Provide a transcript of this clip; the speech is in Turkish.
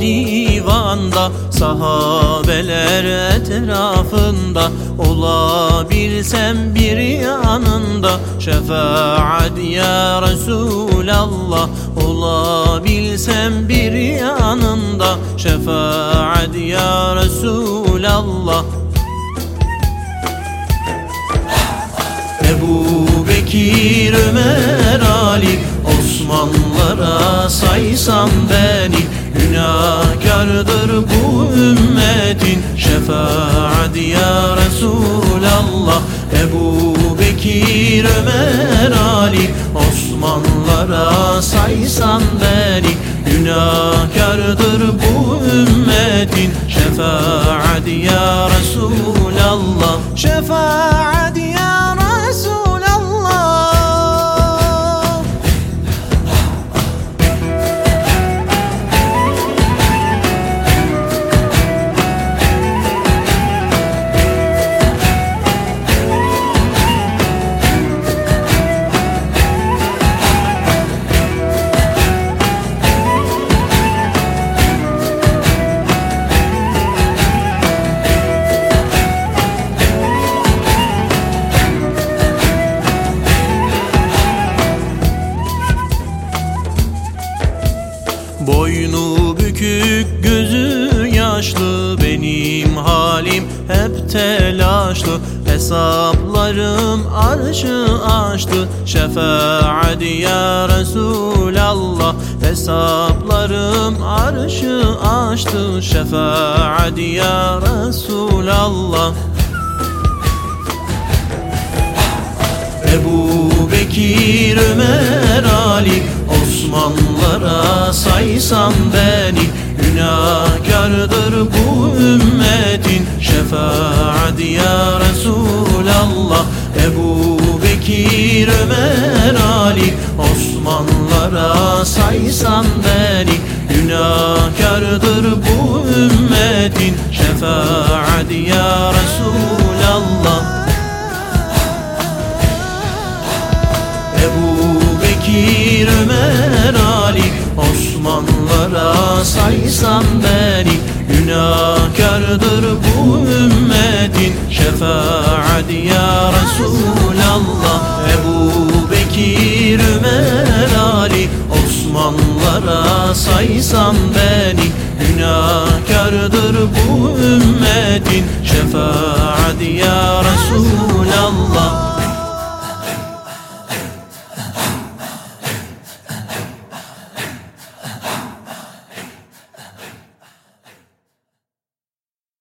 divanda Sahabeler etrafında Olabilsem bir yanında Şefaat ya Resulallah Olabilsem bir yanında Şefaat ya Resulallah. Ebu Bekir, Ömer, Ali Osmanlılara saysam beni Günahkardır bu ümmetin. Şefaat ya Resulallah Ebu Bekir, Ömer, Ali. Osmanlılara saysam beni Günahkardır bu ümmetin. Şefaat ya Resulallah Şefaat Boynu bükük gözü yaşlı benim halim hep telaşlı. Hesaplarım arşı aştı şefaat ya Resulallah. Hesaplarım arşı aştı şefaat ya Resulallah. Ebu Bekir, Ömer, Ali Osmanlılara saysam beni Günahkardır bu ümmetin. Şefaat ya Resulallah Ebu Bekir, Ömer, Ali. Osmanlılara saysam beni Günahkardır bu ümmetin. Şefaat ya Resulallah saysam beni Günahkardır bu ümmetin. Şefaat ya Resulallah Ebu Bekir, Ömer, Ali. Osmanlılara saysam beni Günahkardır bu ümmetin. Şefaat ya